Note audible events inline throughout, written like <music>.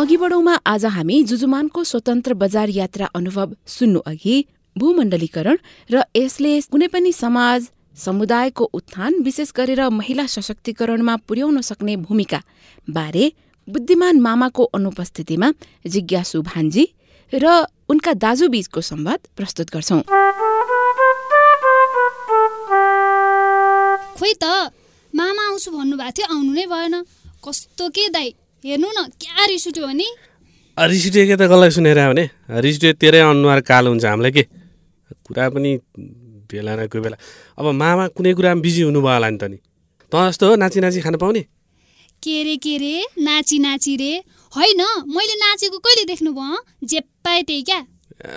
अघि बढौँमा आज हामी जुजुमानको स्वतन्त्र बजार यात्रा अनुभव सुन्नु अघि भूमण्डलीकरण र यसले कुनै पनि समाज समुदायको उत्थान विशेष गरेर महिला सशक्तिकरणमा पुर्याउन सक्ने भूमिका बारे बुद्धिमान मामाको अनुपस्थितिमा जिज्ञासु भान्जी र उनका दाजुबीचको संवाद प्रस्तुत गर्छौं। खोइ त मामा आउँछु भन्नुभएको थियो आउनु नै भएन। कस्तो के दाइ हेर्नु न क्या रिस उठ्यो भने? रिस उठ्यो के त कसलाई सुनेर भने? रिस उठ्यो तेरै अनुहार कालो हुन्छ हामीलाई के? कुरा पनि बेला न कोही बेला। अब मामा कुनै कुरामा बिजी हुनुभयो होला नि त नि। त जस्तो हो नाची नाची खान पाउने? के रे के रे? नाची नाची रे। होइन मैले नाचेको कहिले देख्नु भयो जे पाएँ त्यही क्या।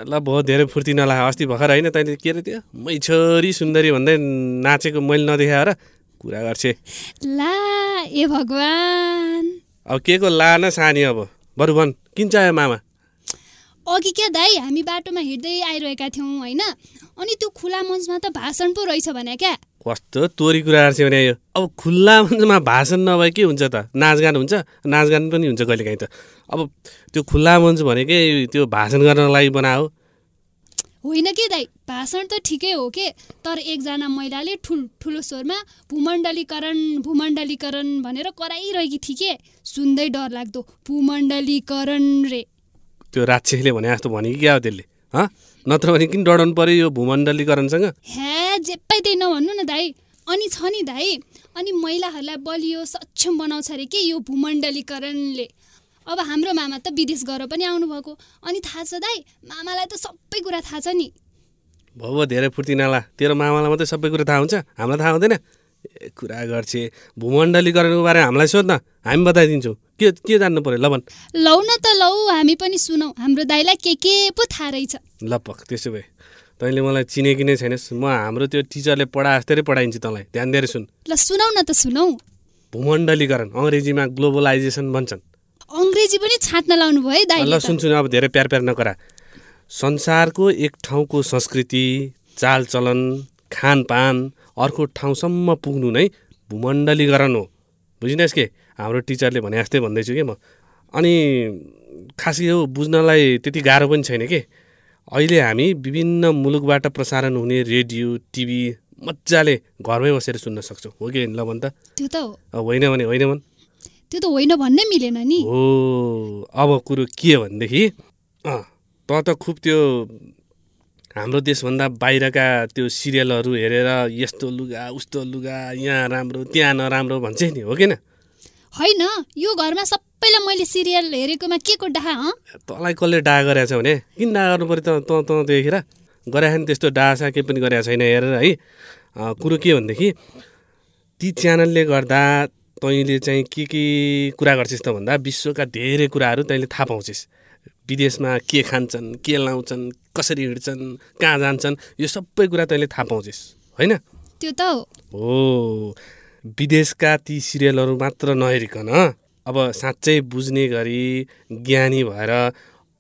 ल बहुत धेरै फुर्ती नला अस्ति भर्खर होइन तैँले के अरे त्यो? मै छोरी सुन्दरी भन्दै नाचेको मैले नदेखाएर कुरा गर्छे। ला ए भगवान्। अब के को ला न सानी अब? बरु भन् किन चाह्यो मामा? अघि क्या दाइ हामी बाटोमा हिँड्दै आइरहेका थियौँ होइन? अनि त्यो खुला मञ्चमा त भाषण पो रहेछ भने क्या? कस्तो तोरी कुरा गर्छ भने यो। अब खुल्ला मञ्चमा भाषण नभए के हुन्छ त? नाचगान हुन्छ? नाचगान पनि हुन्छ कहिलेकाहीँ त। अब त्यो खुल्ला मञ्च भनेकै त्यो भाषण गर्नको लागि बनायो होइन के दाइ? भाषण त ठिकै हो के? तर एकजना महिलाले ठुल ठुलो स्वरमा भूमण्डलीकरण भूमण्डलीकरण भनेर कराइरहेकी थिए के? सुन्दै डर लाग्दो भूमण्डलीकरण रे। त्यो राक्षसले भने जस्तो भने कि क्या हो त्यसले? हँ? नत्र भने किन डराउनु पर्यो यो भूमण्डलीकरणसँग? हे जे पाइ त्यही नभन्नु न दाइ। अनि छ नि दाइ अनि महिलाहरूलाई बलियो सक्षम बनाउँछ अरे के यो भूमण्डलीकरणले? अब हाम्रो मामा त विदेश गएर पनि आउनुभएको। अनि थाहा छ दाइ मामालाई त सबै कुरा थाहा छ नि। भौ धेरै फुर्ती नला तेरो मामालाई मात्रै सबै कुरा थाहा हुन्छ हामीलाई थाहा हुँदैन। ए कुरा गर्छे भूमण्डलीकरणको बारेमा हामीलाई सोध्न हामी बताइदिन्छौँ। के के जान्नु पऱ्यो ल भन्। लौ न त लौ हामी पनि सुनौ हाम्रो दाइलाई के के पो थाहा रहेछ। ल पक त्यसो भए तैँले मलाई चिनेकी नै छैनस् म हाम्रो त्यो टिचरले पढा जस्तै पढाइन्छ तँलाई ध्यान दिएर सुन। ल सुनौ न त सुनौ। भूमण्डलीकरण अङ्ग्रेजीमा ग्लोबलाइजेसन भन्छन्। अङ्ग्रेजी पनि छाट्न लाउनु भयो है दाइ ल सुन सुन अब धेरै प्यार प्यार नकरा संसारको एक ठाउँको संस्कृति चालचलन खानपान अर्को ठाउँसम्म पुग्नु नै भूमण्डलीकरण हो। बुझिनस् के हाम्रो टिचरले भने जस्तै भन्दैछु कि म? अनि खास यो बुझ्नलाई त्यति गाह्रो पनि छैन के? अहिले हामी विभिन्न मुलुकबाट प्रसारण हुने रेडियो टिभी मजाले घरमै बसेर सुन्न सक्छौँ। हो कि ल भन् त? त्यो त हो। होइन भने होइन भन्। त्यो त होइन भन्नै मिलेन नि। हो अब कुरो के भनेदेखि अँ, त त खुब त्यो हाम्रो देशभन्दा बाहिरका त्यो सिरियलहरू हेरेर यस्तो लुगा उस्तो लुगा यहाँ राम्रो त्यहाँ नराम्रो भन्छ नि हो किन होइन यो घरमा सबैलाई मैले सिरियल हेरेकोमा के को डाहा हँ तँलाई कसले डा गरेको छ भने? किन डा गर्नु पऱ्यो त? तँ तँ देखेर। गरेको नि त्यस्तो डासा केही पनि गरेको छैन हेरेर है। कुरो के भनेदेखि ती च्यानलले गर्दा तैँले चाहिँ के के कुरा गर्छिस् त भन्दा विश्वका धेरै कुराहरू तैँले थाहा पाउँछिस्। विदेशमा के खान्छन् के लाउँछन् कसरी हिँड्छन् कहाँ जान्छन् यो सबै कुरा तैँले थाहा पाउँछिस् होइन? त्यो त हो। हो। विदेशका ती सिरियलहरू मात्र नहेरिकन अब साँच्चै बुझ्ने गरी ज्ञानी भएर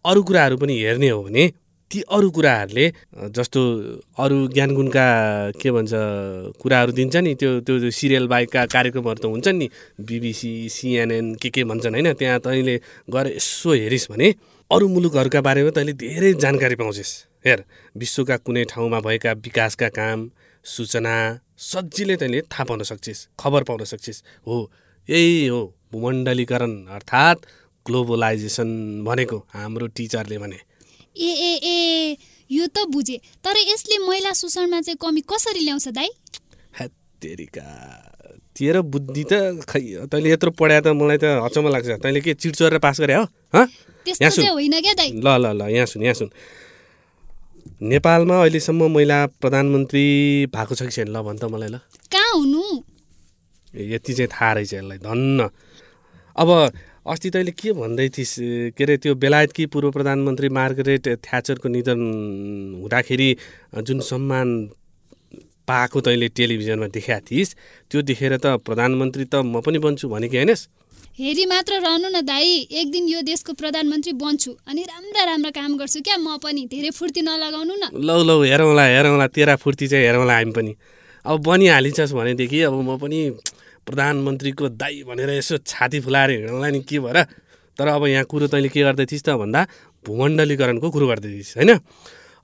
अरू कुराहरू पनि हेर्ने हो भने ती अरू कुराहरूले जस्तो अरू ज्ञानगुणका के भन्छ कुराहरू दिन्छ नि त्यो त्यो सिरियल बाहेकका कार्यक्रमहरू त हुन्छन् नि बिबिसी सिएनएन के के भन्छन् होइन त्यहाँ तैँले गएर यसो हेरिस् भने अरू मुलुकहरूका बारेमा तैँले धेरै जानकारी पाउँछिस्। हेर विश्वका कुनै ठाउँमा भएका विकासका काम सूचना सजिलै तैँले थाहा पाउन सक्छिस् खबर पाउन सक्छिस्। हो यही हो भूमण्डलीकरण अर्थात् ग्लोबलाइजेसन भनेको हाम्रो टिचरले भने। ए ए ए यो त बुझेँ। तर यसले महिला शोषणमा चाहिँ कमी कसरी ल्याउँछ दाइ हेत्तेरिका तेरो बुद्धि त खै तैँले यत्रो पढाए त मलाई त अचम्म लाग्छ। तैँले के चिडचोरेर पास गरे हो? यहाँ सुन। दाइ ल ल ल यहाँ सुन यहाँ सुन। नेपालमा अहिलेसम्म महिला प्रधानमन्त्री भएको छ कि छैन? ल भन् त मलाई ल। कहाँ हुनु? ए, यति चाहिँ थाहा रहेछ यसलाई। धन्न। अब अस्ति तैँले के भन्दै थिइस् के अरे त्यो बेलायतकी पूर्व प्रधानमन्त्री मार्गरेट थ्याचरको निधन हुँदाखेरि जुन सम्मान पाएको तैँले टेलिभिजनमा देखाएको थिइस् त्यो देखेर त प्रधानमन्त्री त म पनि बन्छु भनेकी होइनस् हेरी मात्र रहनु न दाइ एक दिन यो देशको प्रधानमन्त्री बन्छु अनि राम्रा राम्रा काम गर्छु क्या म पनि धेरै फुर्ती नलगाउनु न। लौ लौ हेरौँला हेरौँला तेरा फुर्ती चाहिँ हेरौँला हामी पनि। अब बनिहालिन्छस् भनेदेखि अब म पनि प्रधानमन्त्रीको दाई भनेर यसो छाती फुलाएर हिँडौँला नि के भएर? तर अब यहाँ कुरो तैँले के गर्दै थिइस् त भन्दा भूमण्डलीकरणको कुरो गर्दै थिइस् होइन?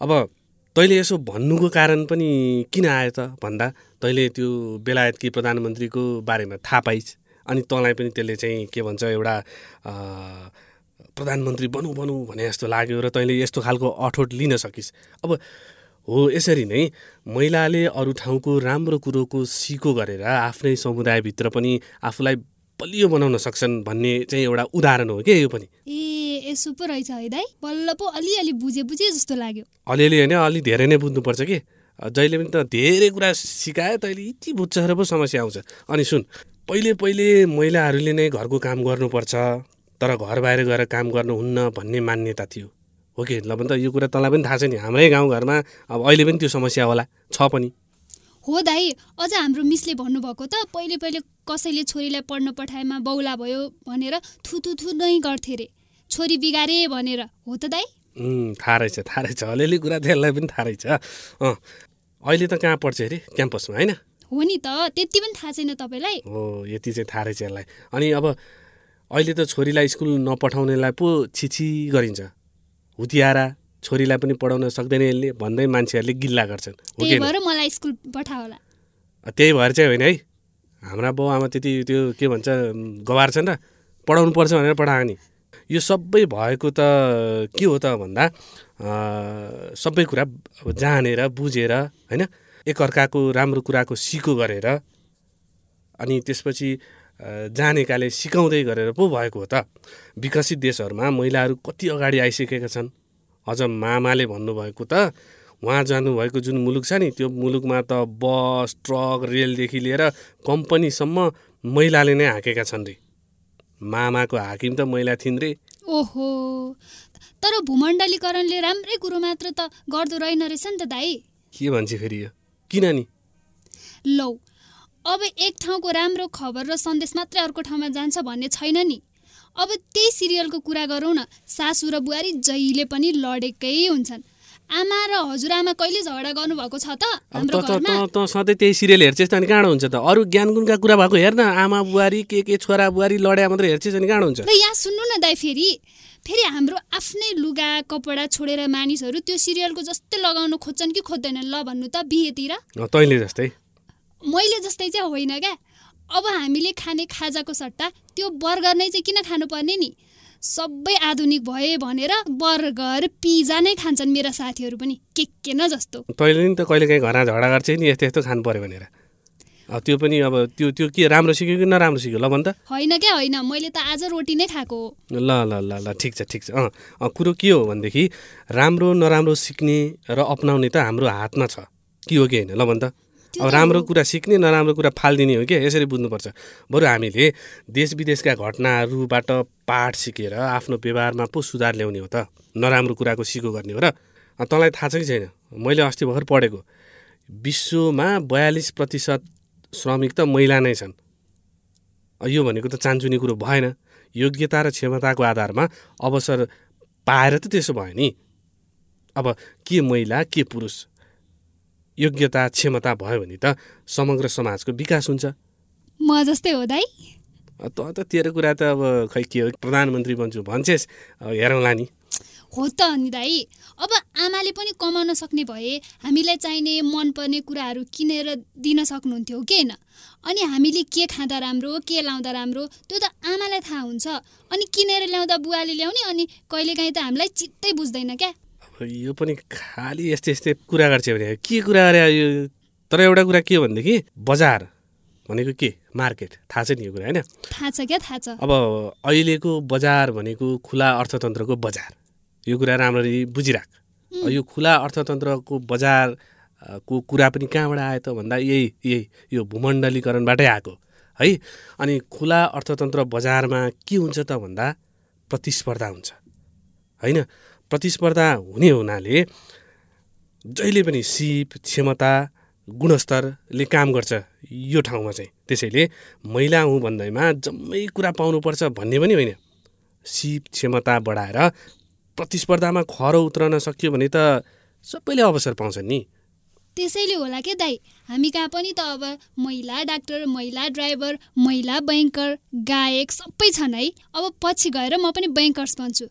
अब तैँले यसो भन्नुको कारण पनि किन आयो त भन्दा तैँले त्यो बेलायतकी प्रधानमन्त्रीको बारेमा थाहा पाइस्। अनि तँलाई पनि त्यसले चाहिँ के भन्छ एउटा प्रधानमन्त्री बनौँ बनौँ भने जस्तो लाग्यो र तैँले यस्तो खालको अठोट लिन सकिस्। अब हो यसरी नै महिलाले अरू ठाउँको राम्रो कुरोको सिको गरेर आफ्नै समुदायभित्र पनि आफूलाई बलियो बनाउन सक्छन् भन्ने चाहिँ एउटा उदाहरण हो क्या यो पनि? ए यसो पो रहेछ है दाइ बल्ल पो अलिअलि बुझे बुझे जस्तो लाग्यो। अलिअलि होइन अलि धेरै नै बुझ्नुपर्छ कि? जहिले पनि त धेरै कुरा सिकायो तैँले यति बुझ्छ र पो समस्या आउँछ। अनि सुन पहिले पहिले महिलाहरूले नै घरको काम गर्नुपर्छ तर घर बाहिर गएर काम गर्नुहुन्न भन्ने मान्यता थियो। हो कि? ल भने त यो कुरा तँलाई पनि थाहा छ नि हाम्रै गाउँघरमा अब अहिले पनि त्यो समस्या होला छ पनि। हो दाइ अझ हाम्रो मिसले भन्नुभएको त पहिले पहिले कसैले छोरीलाई पढ्न पठाएमा बौला भयो भनेर थुथु थु नै गर्थे रे। छोरी बिगारे भनेर हो त दाइ थाहा रहेछ थाहा रहेछ अलिअलि कुरा त्यसलाई पनि थाहा रहेछ। अँ अहिले त कहाँ पढ्छ अरे? क्याम्पसमा होइन? हो नि त त्यति पनि थाहा छैन तपाईँलाई। हो यति चाहिँ थाहा रहेछ यसलाई। अनि अब अहिले त छोरीलाई स्कुल नपठाउनेलाई पो छिछि गरिन्छ। हुतियारा छोरीलाई पनि पढाउन सक्दैन यसले भन्दै मान्छेहरूले गिल्ला गर्छन्। त्यही भएर मलाई स्कुल पठा होला। त्यही भएर चाहिँ होइन है। हाम्रा बाउ आमा त्यति त्यो के भन्छ गवार छन् र पढाउनु पर्छ भनेर पढाएको नि। यो सबै भएको त के हो त भन्दा सबै कुरा अब जानेर बुझेर होइन एकअर्काको राम्रो कुराको सिको गरेर अनि त्यसपछि जानेकाले सिकाउँदै गरेर पो भएको हो त। विकसित देशहरूमा महिलाहरू कति अगाडि आइसकेका छन्? अझ मामाले भन्नुभएको त उहाँ जानुभएको जुन मुलुक छ नि त्यो मुलुकमा त बस ट्रक रेलदेखि लिएर कम्पनीसम्म महिलाले नै हाँकेका छन् रे। मामाको हाकिम त महिला थिइन् रे। ओहो! तर भूमण्डलीकरणले राम्रै कुरो मात्र त गर्दो रहेन रहेछ नि त दाइ के भन्छ फेरि यो? किन नि? लौ अब एक ठाउँको राम्रो खबर र सन्देश मात्रै अर्को ठाउँमा जान्छ भन्ने छैन नि। अब त्यही सिरियलको कुरा गरौँ न सासु र बुहारी जहिले पनि लडेकै हुन्छन्। आमा र हजुरआमा कहिले झगडा गर्नुभएको छ त? हाम्रो सधैँ त्यही सिरियल हेर्छस् त अनि कहाँ हुन्छ त। अरू ज्ञान गुणका कुरा भएको हेर्न आमा बुहारी के के छोरा बुहारी लड्या मात्रै हेर्छस् अनि कहाँ हुन्छ। र यहाँ सुन्नु न दाइ फेरि। फेरि हाम्रो आफ्नै लुगा कपडा छोडेर मानिसहरू त्यो सिरियलको जस्तै लगाउन खोज्छन् कि खोज्दैनन्? ल भन्नु त बिहेतिर। तैँले जस्तै। मैले जस्तै चाहिँ होइन क्या। अब हामीले खाने खाजाको सट्टा त्यो बर्गर नै चाहिँ किन खानुपर्ने नि? सबै आधुनिक भए भनेर बर्गर पिज्जा नै खान्छन् मेरा साथीहरू पनि के के न जस्तो। तैँले नि त कहिले काहीँ घरमा झगडा गर्छ नि यस्तो यस्तो खानु पऱ्यो भनेर। त्यो पनि अब त्यो त्यो के राम्रो सिक्यो कि नराम्रो सिक्यो? ल भन् त। होइन क्या होइन। मैले त आज रोटी नै खाएको हो। ल ल ल ल ठिक छ ठिक छ। अँ कुरो के हो भनेदेखि राम्रो नराम्रो सिक्ने र अप्नाउने त हाम्रो हातमा छ। के हो कि होइन? ल भन् त। अब राम्रो। कुरा सिक्ने नराम्रो कुरा फालिदिने हो क्या यसरी बुझ्नुपर्छ। बरु हामीले देश विदेशका घटनाहरूबाट पाठ सिकेर आफ्नो व्यवहारमा पो सुधार ल्याउने हो त। नराम्रो कुराको सिको गर्ने हो र। तँलाई थाहा छ कि छैन? मैले अस्ति भर्खर पढेको। विश्वमा बयालिस प्रतिशत श्रमिक त महिला नै छन्। यो भनेको त चान्चुने कुरो भएन। योग्यता र क्षमताको आधारमा अवसर पाएर त त्यसो भयो नि। अब के महिला के पुरुष? योग्यता क्षमता भयो भने त समग्र समाजको विकास हुन्छ। म जस्तै हो दाइ अ, त त तेरो कुरा त अब खै के हो? प्रधानमन्त्री बन्छु भन्छेस्। हेरौँला नि। हो त नि दाइ अब आमाले पनि कमाउन सक्ने भए हामीलाई चाहिने मनपर्ने कुराहरू किनेर दिन सक्नुहुन्थ्यो कि होइन अनि हामीले के खाँदा राम्रो के लाउँदा राम्रो त्यो त आमालाई थाहा हुन्छ। अनि किनेर ल्याउँदा बुवाले ल्याउने अनि कहिलेकाहीँ त हामीलाई चित्तै बुझ्दैन क्या। यो पनि खालि यस्तै यस्तै कुरा गर्छ भने के कुरा गरे यो तर एउटा कुरा के हो भनेदेखि बजार भनेको के? मार्केट। थाहा छ नि यो कुरा होइन? थाहा छ क्या थाहा छ। अब अहिलेको बजार भनेको खुला अर्थतन्त्रको बजार। यो कुरा राम्ररी बुझिराख। यो खुला अर्थतन्त्रको बजार अ, को कुरा पनि कहाँबाट आयो त भन्दा यही यही यो भूमण्डलीकरणबाटै आएको। है? अनि खुला अर्थतन्त्र बजारमा के हुन्छ त भन्दा प्रतिस्पर्धा हुन्छ। होइन? प्रतिस्पर्धा हुने हुनाले जहिले पनि सिप क्षमता गुणस्तरले काम गर्छ यो ठाउँमा चाहिँ। त्यसैले महिला हुँ भन्दैमा जम्मै कुरा पाउनुपर्छ भन्ने पनि होइन। सिप क्षमता बढाएर प्रतिस्पर्धामा खरो उत्रन सक्यो भने त सबैले अवसर पाउँछन् नि। त्यसैले होला के दाई? हामी कहाँ पनि त अब महिला डाक्टर महिला ड्राइभर महिला ब्याङ्कर गायक सबै छन् है। अब पछि गएर म पनि ब्याङ्कर्स बन्छु।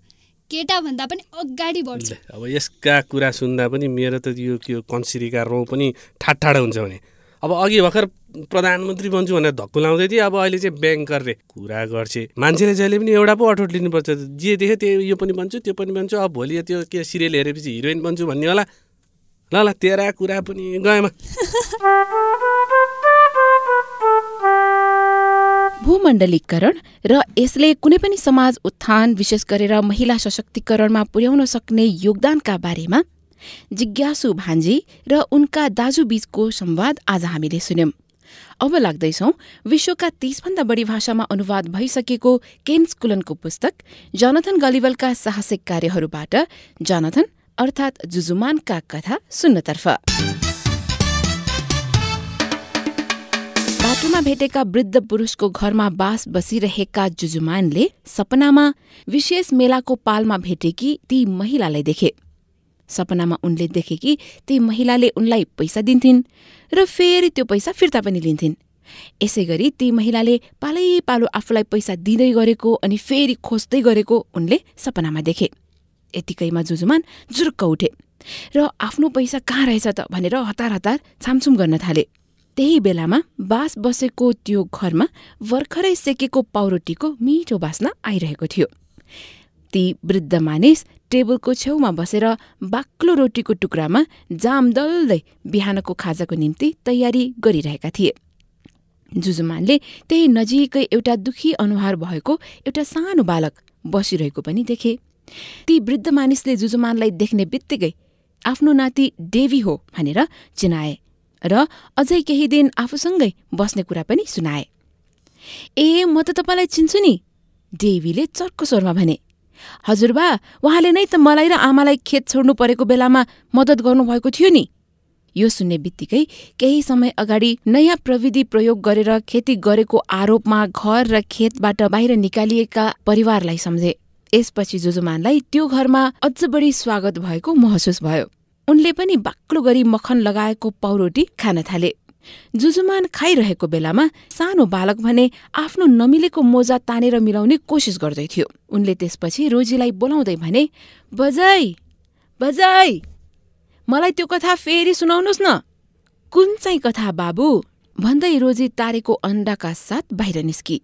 केटाभन्दा पनि अगाडि बढ्छु। अब यसका कुरा सुन्दा पनि मेरो त यो के हो, कन्सिरीका रौँ पनि ठाडा हुन्छ भने। अब अघि भर्खर प्रधानमन्त्री बन्छु भनेर धक्कु लाउँदै थिएँ अब अहिले चाहिँ ब्याङ्कर रे कुरा गर्छे। मान्छेले जहिले पनि एउटा पो अठोट लिनुपर्छ। जे देख्यो त्यो यो पनि बन्छु त्यो पनि बन्छु। अब भोलि त्यो के सिरियल हेरेपछि हिरोइन बन्छु भन्ने होला। ल ल तेरा कुरा पनि गएमा। <laughs> भूमण्डलीकरण र यसले कुनै पनि समाज उत्थान विशेष गरेर महिला सशक्तिकरणमा पुर्याउन सक्ने योगदानका बारेमा जिज्ञासु भान्जी र उनका दाजुबीचको संवाद आज हामीले सुन्यौं। अब लाग्दैछौ विश्वका तीसभन्दा बढी भाषामा अनुवाद भइसकेको केन स्कुलनको पुस्तक जनथन गलिवलका साहसिक कार्यहरूबाट जनथन अर्थात् जुजुमानका कथा सुन्नतर्फ। बाटोमा भेटेका वृद्ध पुरुषको घरमा बास बसिरहेका जुजुमानले सपनामा विशेष मेलाको पालमा भेटेकी ती महिलालाई देखे। सपनामा उनले देखे कि ती महिलाले उनलाई पैसा दिन्थिन् र फेरि त्यो पैसा फिर्ता पनि लिन्थिन्। यसै गरी ती महिलाले पालै पालो आफूलाई पैसा दिँदै गरेको अनि फेरि खोज्दै गरेको उनले सपनामा देखे। यतिकैमा जुजुमान जुरुक्क उठे र आफ्नो पैसा कहाँ रहेछ त भनेर हतार हतार छामछुम गर्न थाले। त्यही बेलामा बास बसेको त्यो घरमा भर्खरै सेकेको पाउरोटीको मिठो बास्ना आइरहेको थियो। ती वृद्ध मानिस टेबलको छेउमा बसेर बाक्लो रोटीको टुक्रामा जाम दल्दै बिहानको खाजाको निम्ति तयारी गरिरहेका थिए। जुजुमानले त्यही नजिकै एउटा दुखी अनुहार भएको एउटा सानो बालक बसिरहेको पनि देखे। ती वृद्ध मानिसले जुजुमानलाई देख्ने बित्तिकै आफ्नो नाति डेभी हो भनेर चिनाए। र अझै केही दिन आफूसँगै बस्ने कुरा पनि सुनाए। ए म त तपाईँलाई चिन्छु नि डेभीले चर्को स्वरमा भने। हजुरबा उहाँले नै त मलाई र आमालाई खेत छोड्नु परेको बेलामा मद्दत गर्नुभएको थियो नि। यो सुन्ने बित्तिकै केही समय अगाडि नयाँ प्रविधि प्रयोग गरेर खेती गरेको आरोपमा घर र खेतबाट बाहिर निकालिएका परिवारलाई सम्झे। यसपछि जुजुमानलाई त्यो घरमा अझ बढी स्वागत भएको महसुस भयो। उनले पनि बाक्लो गरी मखन लगाएको पाउरोटी खान थाले। जुजुमान खाइरहेको बेलामा सानो बालक भने आफ्नो नमिलेको मोजा तानेर मिलाउने कोसिस गर्दै थियो। उनले त्यसपछि रोजीलाई बोलाउँदै भने बजाई बजाई मलाई त्यो कथा फेरि सुनाउनुहोस् न। कुन चाहिँ कथा बाबु? भन्दै रोजी तारेको अन्डाका साथ बाहिर निस्की।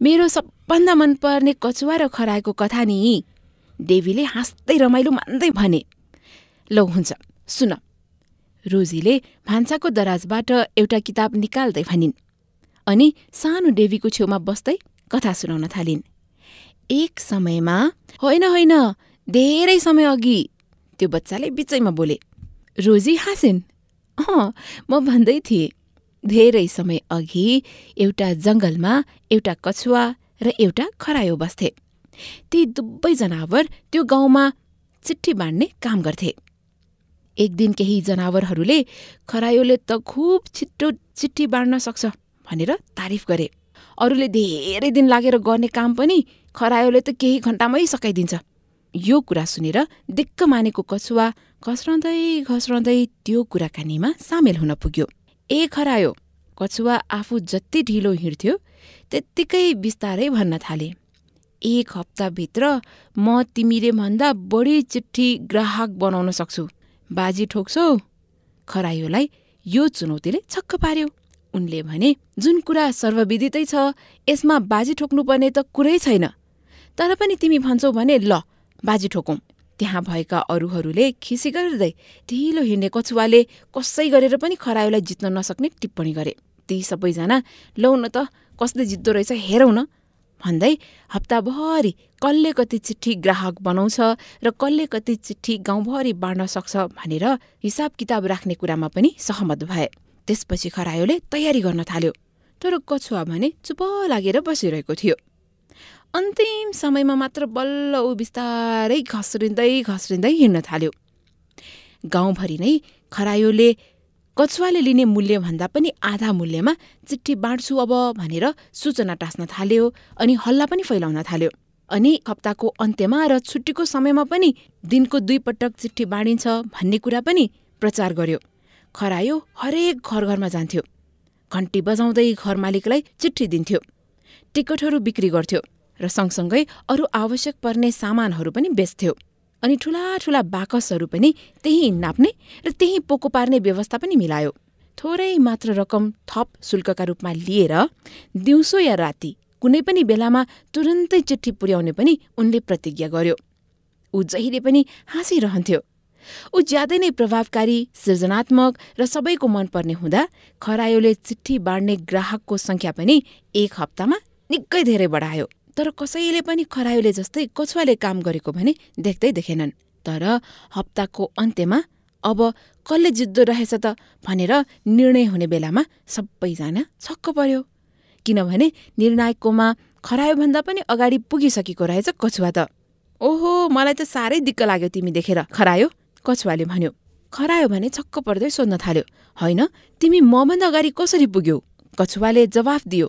मेरो सबभन्दा मनपर्ने कचुवा र खराएको कथा नि। देवीले हाँस्दै रमाइलो मान्दै भने। लौ हुन्छ। सुन। रोजीले भान्साको दराजबाट एउटा किताब निकाल्दै भनिन्। अनि सानो देवीको छेउमा बस्दै कथा सुनाउन थालिन्। एक समयमा होइन होइन धेरै समय अघि त्यो बच्चाले बिचैमा बोले रोजी हाँसिन्? अँ म भन्दै थिएँ धेरै समय अघि एउटा जङ्गलमा एउटा कछुवा र एउटा खरायो बस्थे। ती दुवै जनावर त्यो गाउँमा चिठी बाँड्ने काम गर्थे। एक दिन केही जनावरहरूले खरायोले त खुब छिट्टो चिठी बाँड्न सक्छ भनेर तारिफ गरे। अरूले धेरै दिन लागेर गर्ने काम पनि खरायोले त केही घन्टामै सकाइदिन्छ। यो कुरा सुनेर दिक्क मानेको कछुवा घस्रँदै घस्रँदै त्यो कुराकानीमा सामेल हुन पुग्यो। ए खरायो कछुवा आफू जति ढिलो हिँड्थ्यो त्यत्तिकै बिस्तारै भन्न थाले। एक हप्ताभित्र म तिमीले भन्दा बढी चिठी ग्राहक बनाउन सक्छु। बाजी ठोक्छौ। खरायोलाई यो चुनौतीले छक्क पार्यो। उनले भने जुन कुरा सर्वविदितै छ यसमा बाजी ठोक्नुपर्ने त कुरै छैन। तर पनि तिमी भन्छौ भने ल बाजी ठोकौं। त्यहाँ भएका अरूहरूले खिसी गर्दै ढिलो हिँड्ने कछुवाले कसै गरेर पनि खरायोलाई जित्न नसक्ने टिप्पणी गरे। ती सबैजना लौ न त कसले जित्दो रहेछ हेरौँ न। भन्दै हप्ताभरि कसले कति चिठी ग्राहक बनाउँछ र कसले कति चिठी गाउँभरि बाँड्न सक्छ भनेर हिसाब किताब राख्ने कुरामा पनि सहमत भए। त्यसपछि खरायोले तयारी गर्न थाल्यो। तर कछुवा भने चुप लागेर बसिरहेको थियो। अन्तिम समयमा मात्र बल्ल ऊ बिस्तारै घस्रिँदै घस्रिँदै हिँड्न थाल्यो। गाउँभरि नै खरायोले कछुवाले लिने मूल्यभन्दा पनि आधा मूल्यमा चिठी बाँड्छु अब भनेर सूचना टाँस्न थाल्यो अनि हल्ला पनि फैलाउन थाल्यो। अनि हप्ताको अन्त्यमा र छुट्टीको समयमा पनि दिनको दुई पटक चिठी बाँडिन्छ भन्ने कुरा पनि प्रचार गर्यो। खरायो हरेक घर घरमा जान्थ्यो। घन्टी बजाउँदै घर मालिकलाई चिठी दिन्थ्यो। टिकटहरू बिक्री गर्थ्यो र सँगसँगै अरू आवश्यक पर्ने सामानहरू पनि बेच्थ्यो। अनि ठुला ठुला बाकसहरू पनि त्यही नाप्ने र त्यही पोको पार्ने व्यवस्था पनि मिलायो। थोरै मात्र रकम थप शुल्कका रूपमा लिएर दिउँसो या राति कुनै पनि बेलामा तुरन्तै चिठी पुर्याउने पनि उनले प्रतिज्ञा गर्यो। ऊ जहिले पनि हाँसिरहन्थ्यो। ऊ ज्यादै नै प्रभावकारी सृजनात्मक र सबैको मनपर्ने हुँदा खरायोले चिठी बाँड्ने ग्राहकको संख्या पनि एक हप्तामा निकै धेरै बढायो। तर कसैले पनि खरायोले जस्तै कछुवाले काम गरेको भने देख्दै देखेनन्। तर हप्ताको अन्त्यमा अब कसले जित्दो रहेछ त भनेर निर्णय हुने बेलामा सबैजना छक्क पर्यो। किनभने निर्णायककोमा खरायोभन्दा पनि अगाडि पुगिसकेको रहेछ कछुवा त। ओहो मलाई त साह्रै दिक्क लाग्यो तिमी देखेर खरायो? कछुवाले भन्यो खरायो भने छक्क पर्दै सोध्न थाल्यो होइन तिमी मभन्दा अगाडि कसरी पुग्यौ? कछुवाले जवाफ दियो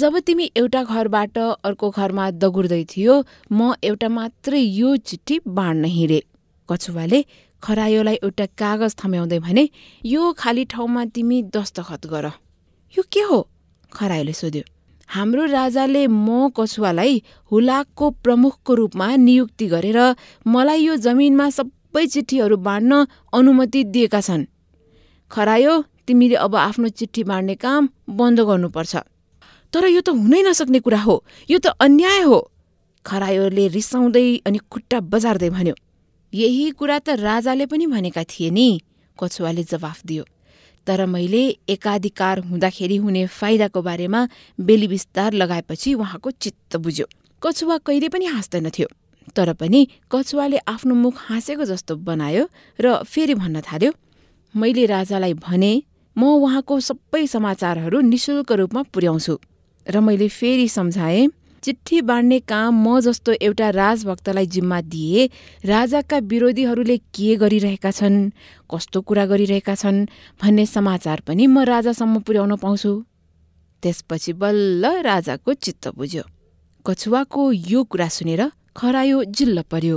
जब तिमी एउटा घरबाट अर्को घरमा दगुर्दै थियो म एउटा मात्रै यो चिठी बाँड्न हिँडे। कछुवाले खरायोलाई एउटा कागज थम्याउँदै भने यो खाली ठाउँमा तिमी दस्तखत गर। यो के हो? खरायोले सोध्यो हाम्रो राजाले म कछुवालाई हुलाकको प्रमुखको रूपमा नियुक्ति गरेर मलाई यो जमिनमा सबै चिठीहरू बाँड्न अनुमति दिएका छन्। खरायो तिमीले अब आफ्नो चिठी बाँड्ने काम बन्द गर्नुपर्छ। तर यो त हुनै नसक्ने कुरा हो। यो त अन्याय हो। खरायोले रिसाउँदै अनि खुट्टा बजार्दै भन्यो यही कुरा त राजाले पनि भनेका थिए नि कछुवाले जवाफ दियो। तर मैले एकाधिकार हुँदाखेरि हुने फाइदाको बारेमा बेली विस्तार लगाएपछि उहाँको चित्त बुझ्यो। कछुवा कहिले पनि हाँस्दैनथ्यो। तर पनि कछुवाले आफ्नो मुख हाँसेको जस्तो बनायो र फेरि भन्न थाल्यो मैले राजालाई भने म उहाँको सबै समाचारहरू निशुल्क रूपमा पुर्याउँछु। र मैले फेरि सम्झाएँ चिठी बाँड्ने काम म जस्तो एउटा राजभक्तलाई जिम्मा दिए राजाका विरोधीहरूले के गरिरहेका छन् कस्तो कुरा गरिरहेका छन् भन्ने समाचार पनि म राजासम्म पुर्याउन पाउँछु। त्यसपछि बल्ल राजाको चित्त बुझ्यो। कछुवाको यो कुरा सुनेर खरायो जिल्ल पर्यो।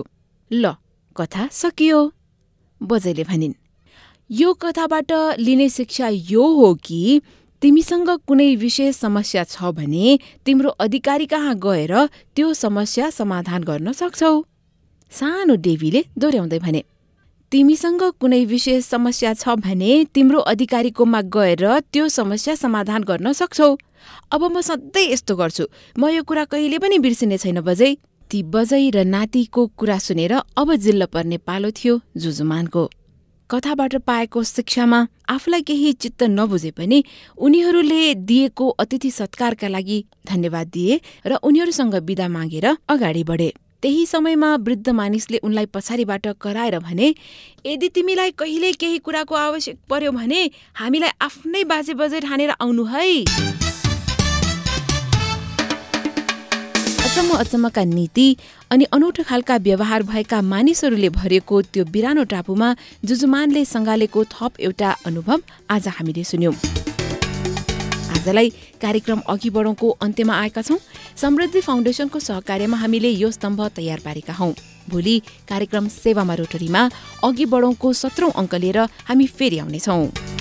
ल कथा सकियो बजैले भनिन्। यो कथाबाट लिने शिक्षा यो हो कि तिमीसँग कुनै विशेष समस्या छ भने तिम्रो अधिकारी कहाँ गएर त्यो समस्या समाधान गर्न सक्छौ? सानो देवीले दोहोऱ्याउँदै भने तिमीसँग कुनै विशेष समस्या छ भने तिम्रो अधिकारीकोमा गएर त्यो समस्या समाधान गर्न सक्छौ। अब म सधैँ यस्तो गर्छु। म यो कुरा कहिले पनि बिर्सिने छैन बजै। ती बजै र नातिको कुरा सुनेर अब जिल्ल पर्ने पालो थियो जुजुमानको। कथाबाट पाएको शिक्षामा आफूलाई केही चित्त नबुझे पनि उनीहरूले दिएको अतिथि सत्कारका लागि धन्यवाद दिए र उनीहरूसँग विदा मागेर अगाडि बढे। त्यही समयमा वृद्ध मानिसले उनलाई पछाडिबाट कराएर भने यदि तिमीलाई कहिले केही कुराको आवश्यक पर्यो भने हामीलाई आफ्नै बाजे बजे ठानेर आउनु है। अचम्म अचम्मका नीति अनि अनौठो खालका व्यवहार भएका मानिसहरूले भरिएको त्यो बिरानो टापुमा जुजुमानले सङ्घालेको थप एउटा अनुभव आज हामीले सुन्यौं। आजलाई कार्यक्रम अघि बढौँको अन्त्यमा आएका छौँ। समृद्धि फाउन्डेसनको सहकार्यमा हामीले यो स्तम्भ तयार पारेका हौं। भोलि कार्यक्रम सेवामा रोटरीमा अघि बढौँको सत्रौं अङ्क लिएर हामी फेरि आउनेछौँ।